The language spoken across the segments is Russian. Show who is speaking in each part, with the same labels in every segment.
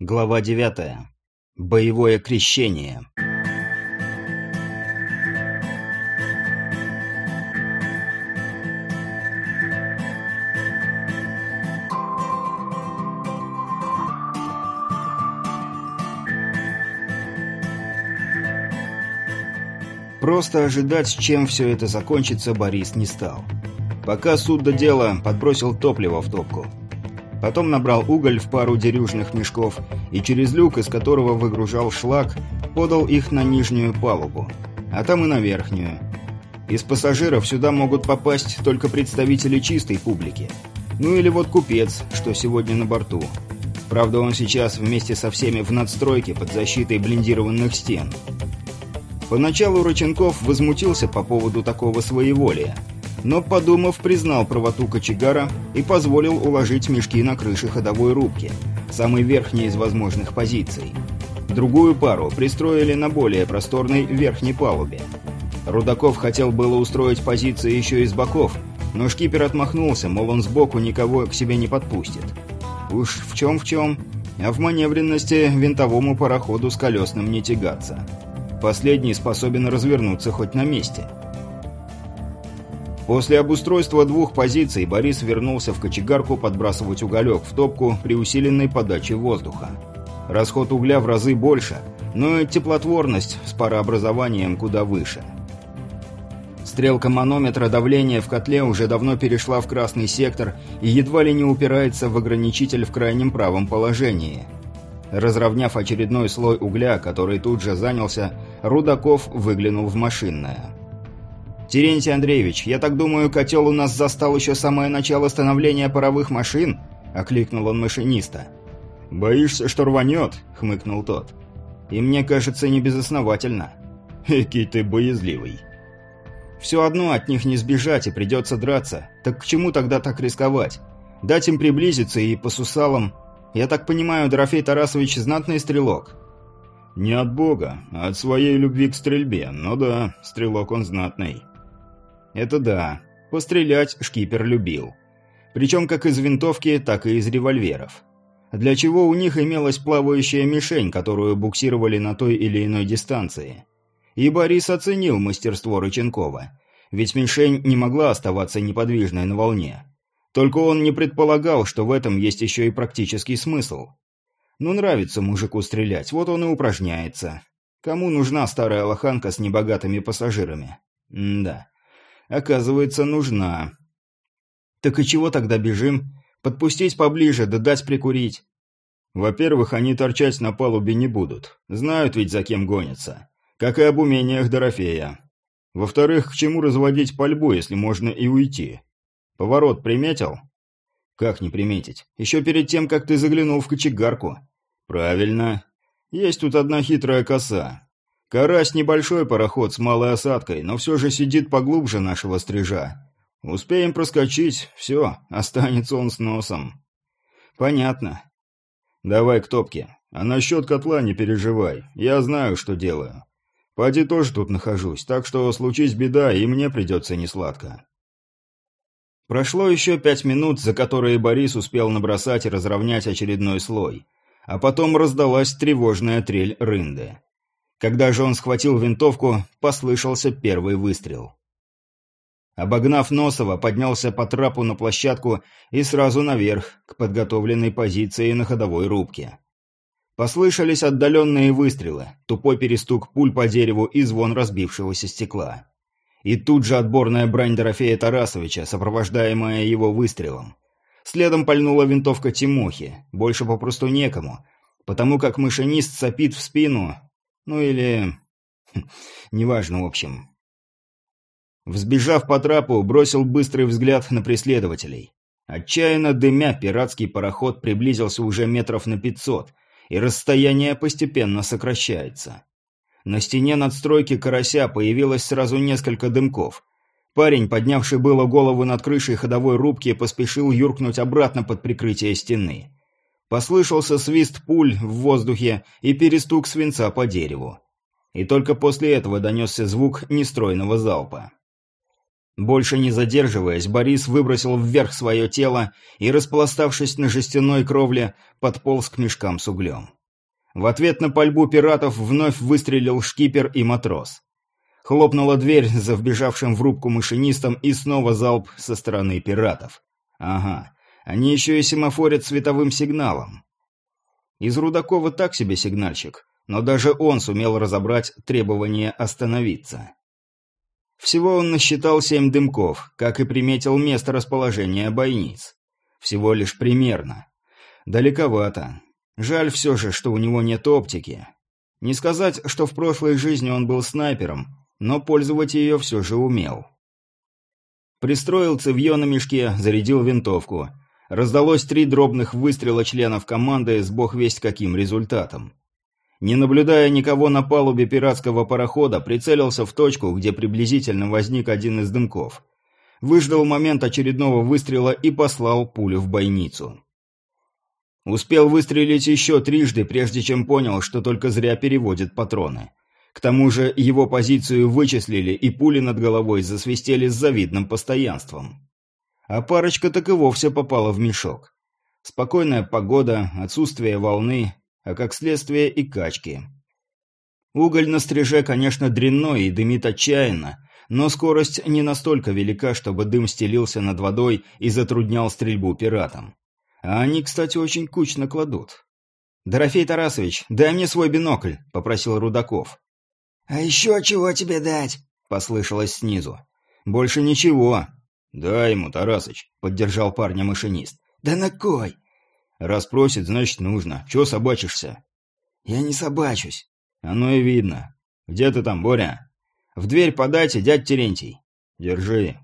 Speaker 1: Глава 9. Боевое крещение. Просто ожидать, чем все это закончится, Борис не стал. Пока суд до дела подбросил топливо в топку. Потом набрал уголь в пару дерюжных мешков и через люк, из которого выгружал шлак, подал их на нижнюю палубу, а там и на верхнюю. Из пассажиров сюда могут попасть только представители чистой публики. Ну или вот купец, что сегодня на борту. Правда, он сейчас вместе со всеми в надстройке под защитой блиндированных стен. Поначалу Рыченков возмутился по поводу такого своеволия – но, подумав, признал правоту кочегара и позволил уложить мешки на крыше ходовой рубки, самой верхней из возможных позиций. Другую пару пристроили на более просторной верхней палубе. Рудаков хотел было устроить позиции еще из боков, но шкипер отмахнулся, мол, он сбоку никого к себе не подпустит. Уж в чем в чем, а в маневренности винтовому пароходу с колесным не тягаться. Последний способен развернуться хоть на месте – После обустройства двух позиций Борис вернулся в кочегарку подбрасывать уголек в топку при усиленной подаче воздуха. Расход угля в разы больше, но и теплотворность с парообразованием куда выше. Стрелка манометра давления в котле уже давно перешла в красный сектор и едва ли не упирается в ограничитель в крайнем правом положении. Разровняв очередной слой угля, который тут же занялся, Рудаков выглянул в машинное. «Терентий Андреевич, я так думаю, котел у нас застал еще самое начало становления паровых машин?» – окликнул он машиниста.
Speaker 2: «Боишься, что рванет?» – хмыкнул тот.
Speaker 1: «И мне кажется, не безосновательно».
Speaker 2: «Экий ты боязливый».
Speaker 1: «Все одно от них не сбежать и придется драться. Так к чему тогда так рисковать? Дать им приблизиться и по сусалам. Я так понимаю, Дорофей Тарасович знатный стрелок».
Speaker 2: «Не от бога, а от своей любви к стрельбе. Ну да, стрелок он знатный».
Speaker 1: Это да. Пострелять шкипер любил. Причем как из винтовки, так и из револьверов. Для чего у них имелась плавающая мишень, которую буксировали на той или иной дистанции. И Борис оценил мастерство Рыченкова. Ведь мишень не могла оставаться неподвижной на волне. Только он не предполагал, что в этом есть еще и практический смысл. Ну, нравится мужику стрелять, вот он и упражняется. Кому нужна старая лоханка с небогатыми пассажирами? М да. Оказывается, нужна. Так и чего тогда бежим? Подпустить поближе, да дать прикурить.
Speaker 2: Во-первых, они торчать на палубе не будут. Знают ведь, за кем гонятся. Как и об умениях Дорофея. Во-вторых, к чему разводить пальбу, если можно и уйти? Поворот приметил?
Speaker 1: Как не приметить? Еще перед тем, как ты заглянул в кочегарку.
Speaker 2: Правильно. Есть тут одна хитрая коса. Карась небольшой пароход с малой осадкой, но все же сидит поглубже нашего стрижа. Успеем проскочить, все, останется он с носом.
Speaker 1: Понятно.
Speaker 2: Давай к топке. А насчет котла не переживай, я знаю, что делаю. Поди тоже тут нахожусь, так что случись беда, и мне придется несладко.
Speaker 1: Прошло еще пять минут, за которые Борис успел набросать и разровнять очередной слой. А потом раздалась тревожная трель рынды. Когда же он схватил винтовку, послышался первый выстрел. Обогнав Носова, поднялся по трапу на площадку и сразу наверх, к подготовленной позиции на ходовой рубке. Послышались отдаленные выстрелы, тупой перестук пуль по дереву и звон разбившегося стекла. И тут же отборная брань Дорофея Тарасовича, сопровождаемая его выстрелом. Следом пальнула винтовка Тимохи, больше попросту некому, потому как машинист сопит в спину, ну или... Неважно, в общем. Взбежав по трапу, бросил быстрый взгляд на преследователей. Отчаянно дымя, пиратский пароход приблизился уже метров на пятьсот, и расстояние постепенно сокращается. На стене надстройки карася появилось сразу несколько дымков. Парень, поднявший было голову над крышей ходовой рубки, поспешил юркнуть обратно под прикрытие стены. Послышался свист пуль в воздухе и перестук свинца по дереву. И только после этого донесся звук нестройного залпа. Больше не задерживаясь, Борис выбросил вверх свое тело и, распластавшись на жестяной кровле, подполз к мешкам с углем. В ответ на пальбу пиратов вновь выстрелил шкипер и матрос. Хлопнула дверь за вбежавшим в рубку машинистом и снова залп со стороны пиратов. Ага, они еще и семафорят световым сигналом. Из Рудакова так себе сигнальщик, но даже он сумел разобрать требование остановиться. Всего он насчитал семь дымков, как и приметил место расположения бойниц. Всего лишь примерно. Далековато. Жаль все же, что у него нет оптики. Не сказать, что в прошлой жизни он был снайпером, но пользовать ее все же умел. Пристроил цевье на мешке, зарядил винтовку. Раздалось три дробных выстрела членов команды с бог весть каким результатом. Не наблюдая никого на палубе пиратского парохода, прицелился в точку, где приблизительно возник один из дымков. Выждал момент очередного выстрела и послал пулю в бойницу. Успел выстрелить еще трижды, прежде чем понял, что только зря переводит патроны. К тому же его позицию вычислили, и пули над головой засвистели с завидным постоянством. А парочка так и вовсе попала в мешок. Спокойная погода, отсутствие волны, а как следствие и качки. Уголь на стриже, конечно, дрянной и дымит отчаянно, но скорость не настолько велика, чтобы дым стелился над водой и затруднял стрельбу пиратам. А они, кстати, очень кучно кладут. «Дорофей Тарасович, дай мне свой бинокль», — попросил Рудаков.
Speaker 3: «А еще чего тебе дать?» — послышалось снизу.
Speaker 1: «Больше ничего». «Дай ему, Тарасыч», — поддержал парня машинист.
Speaker 3: «Да на кой?»
Speaker 1: Раз просит, значит нужно. Чего собачишься?
Speaker 3: Я не собачусь.
Speaker 1: Оно и видно. Где ты там, Боря? В дверь подайте, дядь Терентий. Держи.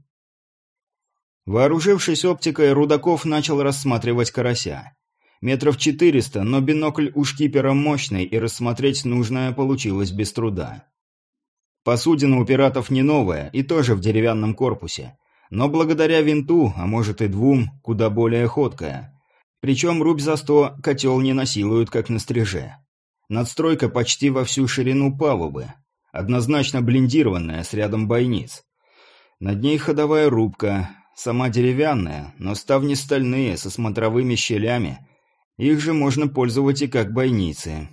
Speaker 1: Вооружившись оптикой, Рудаков начал рассматривать карася. Метров четыреста, но бинокль у шкипера мощный, и рассмотреть нужное получилось без труда. Посудина у пиратов не новая, и тоже в деревянном корпусе. Но благодаря винту, а может и двум, куда более ходкая. Причем рубь за сто котел не насилуют, как на стриже. Надстройка почти во всю ширину палубы. Однозначно блиндированная, с рядом бойниц. Над ней ходовая рубка, сама деревянная, но ставни стальные, со смотровыми щелями. Их же можно пользовать и как бойницы.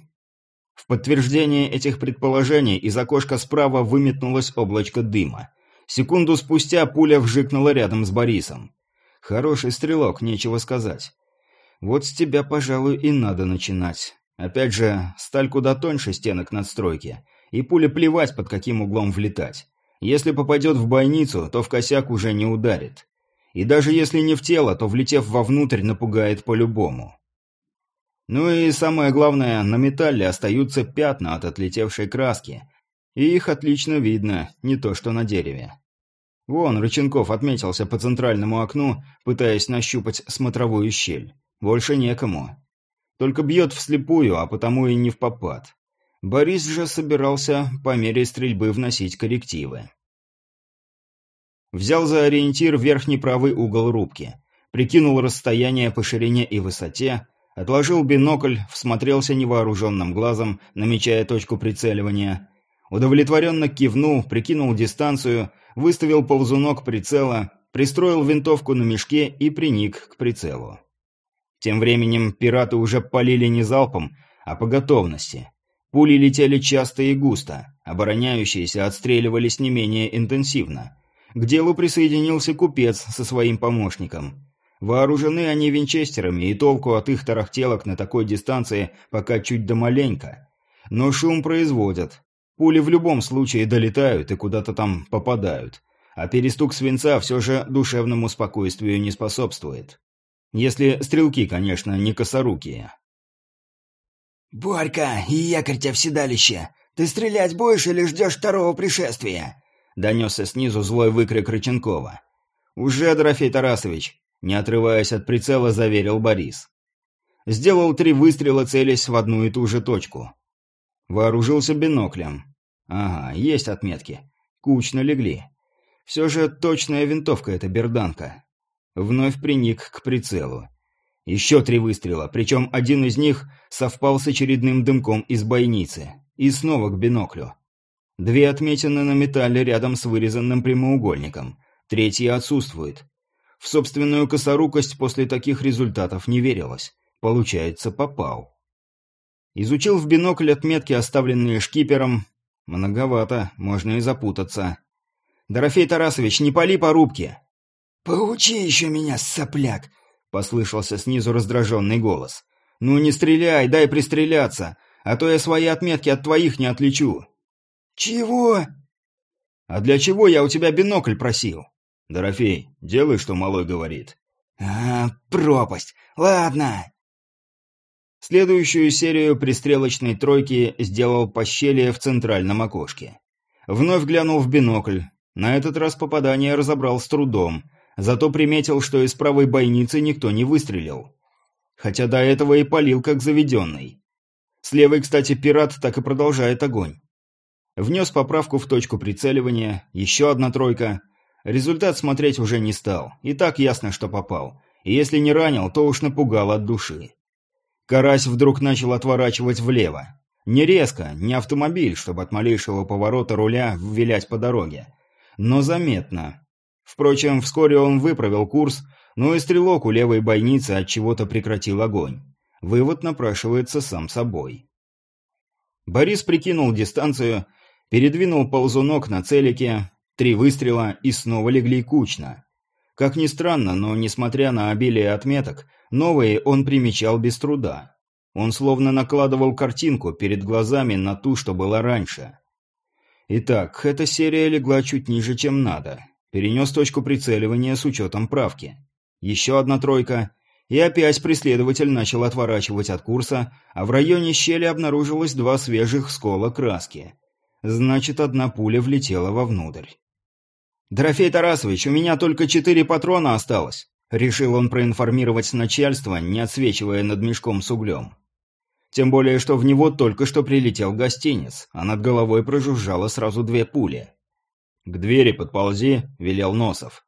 Speaker 1: В подтверждение этих предположений из окошка справа выметнулось облачко дыма. Секунду спустя пуля вжикнула рядом с Борисом. Хороший стрелок, нечего сказать. Вот с тебя, пожалуй, и надо начинать. Опять же, сталь куда тоньше стенок надстройки, и пуле плевать, под каким углом влетать. Если попадет в бойницу, то в косяк уже не ударит. И даже если не в тело, то, влетев вовнутрь, напугает по-любому. Ну и самое главное, на металле остаются пятна от отлетевшей краски. И их отлично видно, не то что на дереве. Вон, Рыченков отметился по центральному окну, пытаясь нащупать смотровую щель. Больше некому. Только бьет вслепую, а потому и не в попад. Борис же собирался по мере стрельбы вносить коррективы. Взял за ориентир верхний правый угол рубки, прикинул расстояние по ширине и высоте, отложил бинокль, всмотрелся невооруженным глазом, намечая точку прицеливания, удовлетворенно кивнул, прикинул дистанцию, выставил ползунок прицела, пристроил винтовку на мешке и приник к прицелу. Тем временем пираты уже полили не залпом, а по готовности. Пули летели часто и густо, обороняющиеся отстреливались не менее интенсивно. К делу присоединился купец со своим помощником. Вооружены они винчестерами, и толку от их тарахтелок на такой дистанции пока чуть да маленько. Но шум производят. Пули в любом случае долетают и куда-то там попадают. А перестук свинца все же душевному спокойствию не способствует. Если стрелки, конечно, не косорукие.
Speaker 3: «Борька, якорь тебя в седалище! Ты стрелять будешь или ждешь второго пришествия?»
Speaker 1: Донесся снизу злой выкрик Рыченкова. «Уже, Дорофей Тарасович!» Не отрываясь от прицела, заверил Борис. Сделал три выстрела, целясь в одну и ту же точку. Вооружился биноклем. Ага, есть отметки. Кучно легли. Все же точная винтовка эта берданка. Вновь приник к прицелу. Еще три выстрела, причем один из них совпал с очередным дымком из бойницы. И снова к биноклю. Две отметины на металле рядом с вырезанным прямоугольником. третий отсутствует. В собственную косорукость после таких результатов не верилось. Получается, попал. Изучил в бинокль отметки, оставленные шкипером. Многовато, можно и запутаться. «Дорофей Тарасович, не пали по рубке!»
Speaker 3: «Поучи еще меня, сопляк!»
Speaker 1: — послышался снизу раздраженный голос. «Ну не стреляй, дай пристреляться, а то я свои отметки от твоих не отличу».
Speaker 3: «Чего?»
Speaker 1: «А для чего я у тебя бинокль просил?» «Дорофей, делай, что малой говорит».
Speaker 3: «А, пропасть. Ладно».
Speaker 1: Следующую серию пристрелочной тройки сделал по щели в центральном окошке. Вновь глянул в бинокль. На этот раз попадание разобрал с трудом, зато приметил, что из правой бойницы никто не выстрелил. Хотя до этого и палил как заведенный. С левой, кстати, пират так и продолжает огонь. Внес поправку в точку прицеливания, еще одна тройка. Результат смотреть уже не стал, и так ясно, что попал. И если не ранил, то уж напугал от души. Карась вдруг начал отворачивать влево. Не резко, не автомобиль, чтобы от малейшего поворота руля вилять по дороге. Но заметно. Впрочем, вскоре он выправил курс, но и стрелок у левой бойницы от чего-то прекратил огонь. Вывод напрашивается сам собой. Борис прикинул дистанцию, передвинул ползунок на целике, три выстрела и снова легли кучно. Как ни странно, но несмотря на обилие отметок, новые он примечал без труда. Он словно накладывал картинку перед глазами на ту, что была раньше. Итак, эта серия легла чуть ниже, чем надо. Перенес точку прицеливания с учетом правки. Еще одна тройка, и опять преследователь начал отворачивать от курса, а в районе щели обнаружилось два свежих скола краски. Значит, одна пуля влетела вовнутрь. «Дорофей Тарасович, у меня только четыре патрона осталось», — решил он проинформировать начальство, не отсвечивая над мешком с углем. Тем более, что в него только что прилетел гостиниц, а над головой прожужжало сразу две пули. «К двери подползи», — велел Носов.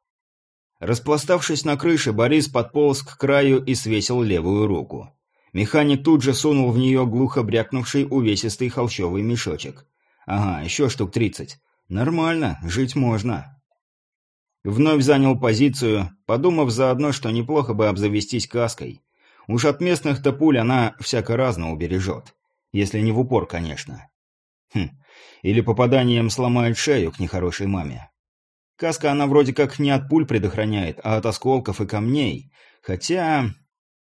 Speaker 1: Распластавшись на крыше, Борис подполз к краю и свесил левую руку. Механик тут же сунул в нее глухо брякнувший увесистый холщовый мешочек. Ага, еще штук тридцать. Нормально, жить можно. Вновь занял позицию, подумав заодно, что неплохо бы обзавестись каской. Уж от местных-то пуль она всяко-разно убережет. Если не в упор, конечно. Хм, или попаданием сломает шею к нехорошей маме. Каска она вроде как не от пуль предохраняет, а от осколков и камней. Хотя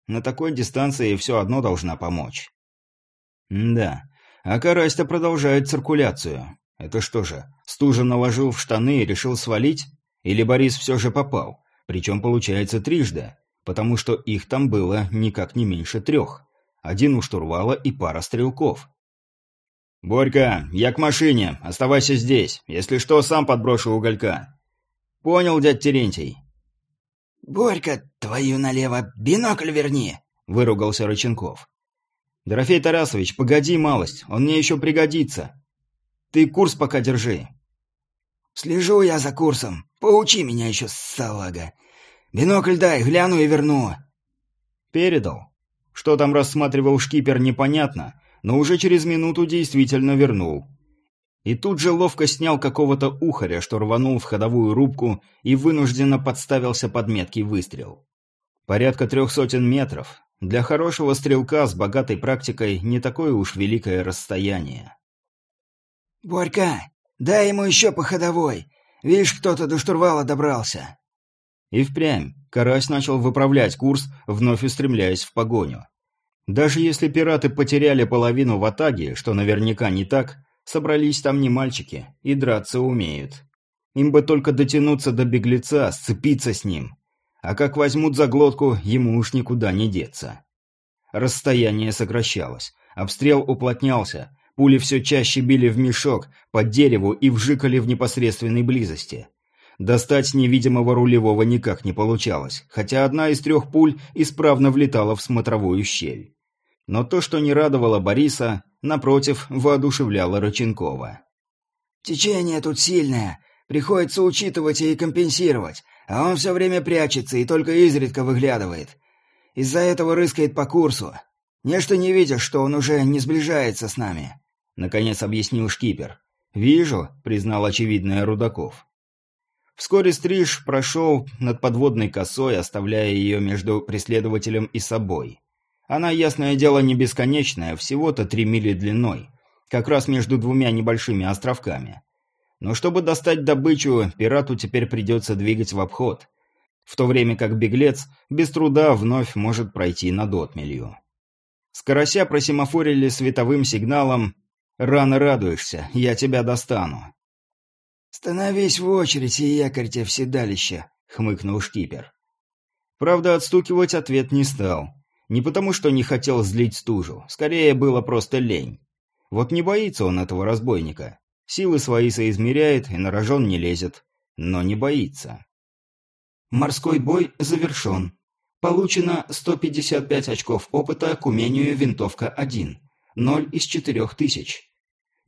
Speaker 1: на такой дистанции все одно должна помочь. М да, а карась-то продолжает циркуляцию. Это что же, стужа наложил в штаны и решил свалить? Или Борис все же попал? Причем получается трижды, потому что их там было никак не меньше трех. Один у штурвала и пара стрелков. «Борька, я к машине. Оставайся здесь. Если что, сам подброшу уголька». «Понял, дядь Терентий».
Speaker 3: «Борька, твою налево, бинокль верни!»
Speaker 1: — выругался Рыченков. «Дорофей Тарасович, погоди малость, он мне еще пригодится. Ты курс пока держи».
Speaker 3: «Слежу я за курсом. Поучи меня еще, салага. Бинокль дай, гляну и верну».
Speaker 1: «Передал. Что там рассматривал шкипер, непонятно, но уже через минуту действительно вернул. И тут же ловко снял какого-то ухаря, что рванул в ходовую рубку и вынужденно подставился под меткий выстрел. Порядка трех сотен метров. Для хорошего стрелка с богатой практикой не такое уж великое расстояние.
Speaker 3: «Борька, дай ему еще по ходовой. Видишь, кто-то до штурвала добрался».
Speaker 1: И впрямь. Карась начал выправлять курс, вновь устремляясь в погоню. Даже если пираты потеряли половину в атаге, что наверняка не так, собрались там не мальчики и драться умеют. Им бы только дотянуться до беглеца, сцепиться с ним. А как возьмут за глотку, ему уж никуда не деться. Расстояние сокращалось, обстрел уплотнялся, пули все чаще били в мешок, под дереву и вжикали в непосредственной близости. Достать невидимого рулевого никак не получалось, хотя одна из трех пуль исправно влетала в смотровую щель. Но то, что не радовало Бориса, напротив, воодушевляло Рыченкова.
Speaker 3: «Течение тут сильное. Приходится учитывать и компенсировать. А он все время прячется и только изредка выглядывает. Из-за этого рыскает по курсу. Нечто не видишь, что он уже не сближается с нами», — наконец объяснил шкипер.
Speaker 1: «Вижу», — признал очевидное Рудаков. Вскоре стриж прошел над подводной косой, оставляя ее между преследователем и собой. Она, ясное дело, не бесконечная, всего-то три мили длиной, как раз между двумя небольшими островками. Но чтобы достать добычу, пирату теперь придется двигать в обход, в то время как беглец без труда вновь может пройти над отмелью. Скорося просимофорили световым сигналом «Рано радуешься, я тебя достану».
Speaker 3: «Становись в очередь и якорьте в седалище», — хмыкнул шкипер.
Speaker 1: Правда, отстукивать ответ не стал. Не потому, что не хотел злить стужу, скорее было просто лень. Вот не боится он этого разбойника. Силы свои соизмеряет и на рожон не лезет, но не боится.
Speaker 4: Морской бой завершен. Получено 155 очков опыта к умению винтовка 1. 0 из 4000.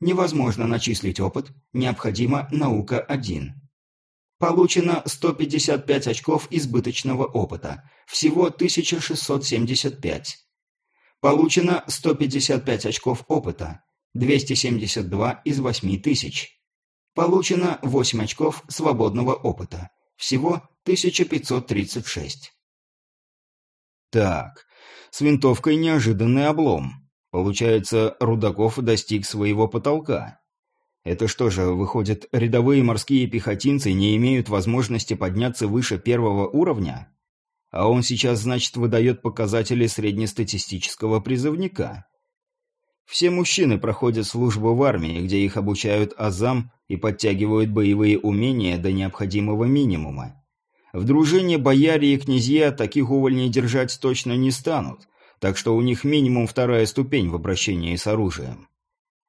Speaker 4: Невозможно начислить опыт, необходима наука 1. Получено 155 очков избыточного опыта, всего 1675. Получено 155 очков опыта, 272 из 8000. Получено 8 очков свободного опыта, всего 1536.
Speaker 1: Так, с винтовкой неожиданный облом. Получается, Рудаков достиг своего потолка. Это что же, выходит, рядовые морские пехотинцы не имеют возможности подняться выше первого уровня? А он сейчас, значит, выдает показатели среднестатистического призывника. Все мужчины проходят службу в армии, где их обучают азам и подтягивают боевые умения до необходимого минимума. В дружине бояре и князья таких увольней держать точно не станут, так что у них минимум вторая ступень в обращении с оружием.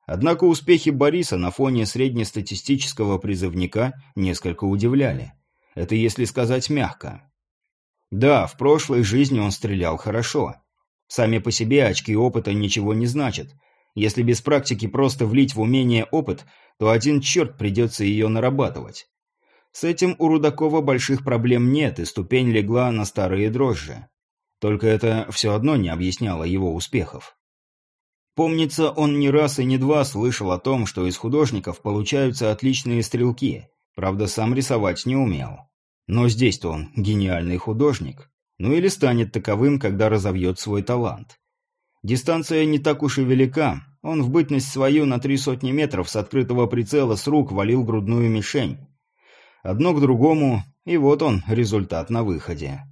Speaker 1: Однако успехи Бориса на фоне среднестатистического призывника несколько удивляли. Это если сказать мягко. Да, в прошлой жизни он стрелял хорошо. Сами по себе очки опыта ничего не значат. Если без практики просто влить в умение опыт, то один черт придется ее нарабатывать. С этим у Рудакова больших проблем нет, и ступень легла на старые дрожжи. Только это все одно не объясняло его успехов. Помнится, он не раз и не два слышал о том, что из художников получаются отличные стрелки, правда, сам рисовать не умел. Но здесь-то он гениальный художник, ну или станет таковым, когда разовьет свой талант. Дистанция не так уж и велика, он в бытность свою на три сотни метров с открытого прицела с рук валил грудную мишень, Одно к другому, и вот он, результат на выходе.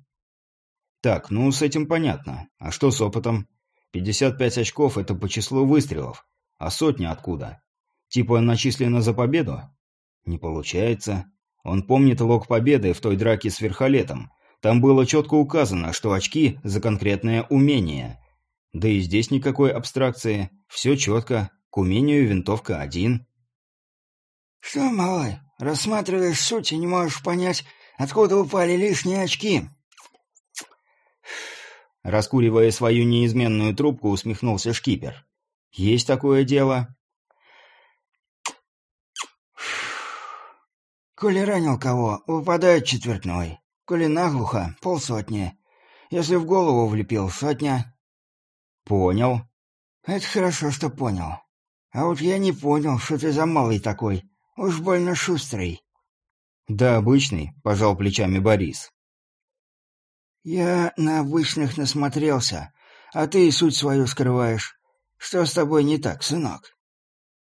Speaker 1: Так, ну с этим понятно. А что с опытом? 55 очков – это по числу выстрелов. А сотня откуда? Типа начислено за победу? Не получается. Он помнит лог победы в той драке с Верхолетом. Там было четко указано, что очки за конкретное умение. Да и здесь никакой абстракции. Все четко. К умению винтовка один.
Speaker 3: «Что, малой, рассматриваешь суть и не можешь понять, откуда упали лишние очки?»
Speaker 1: Раскуривая свою неизменную трубку, усмехнулся шкипер. «Есть такое дело?»
Speaker 3: «Коли ранил кого, выпадает четвертной. Коли наглухо, полсотни. Если в голову влепил, сотня».
Speaker 1: «Понял».
Speaker 3: «Это хорошо, что понял. А вот я не понял, что ты за малый такой. Уж больно шустрый.
Speaker 1: Да, обычный, пожал плечами Борис.
Speaker 3: Я на обычных насмотрелся, а ты и суть свою скрываешь. Что с тобой не так, сынок?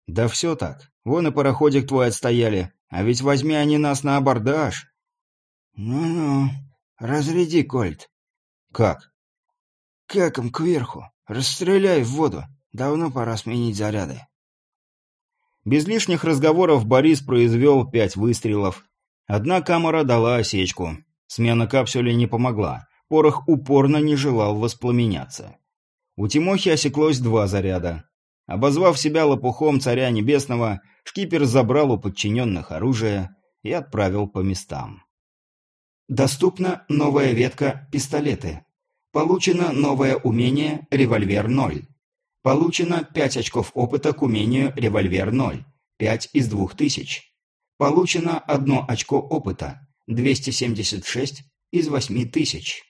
Speaker 1: Да все так. Вон и пароходик твой отстояли. А ведь возьми они нас на абордаж.
Speaker 3: Ну-ну, разряди кольт.
Speaker 1: Как?
Speaker 3: Каком кверху. Расстреляй в воду. Давно пора сменить заряды.
Speaker 1: Без лишних разговоров Борис произвел пять выстрелов. Одна камера дала осечку. Смена капсули не помогла. Порох упорно не желал воспламеняться. У Тимохи осеклось два заряда. Обозвав себя лопухом царя небесного, шкипер забрал у подчиненных оружие и отправил по местам.
Speaker 4: Доступна новая ветка «Пистолеты». Получено новое умение «Револьвер 0». Получено 5 очков опыта к умению «Револьвер 0», 5 из 2000. Получено 1 очко опыта, 276 из 8000.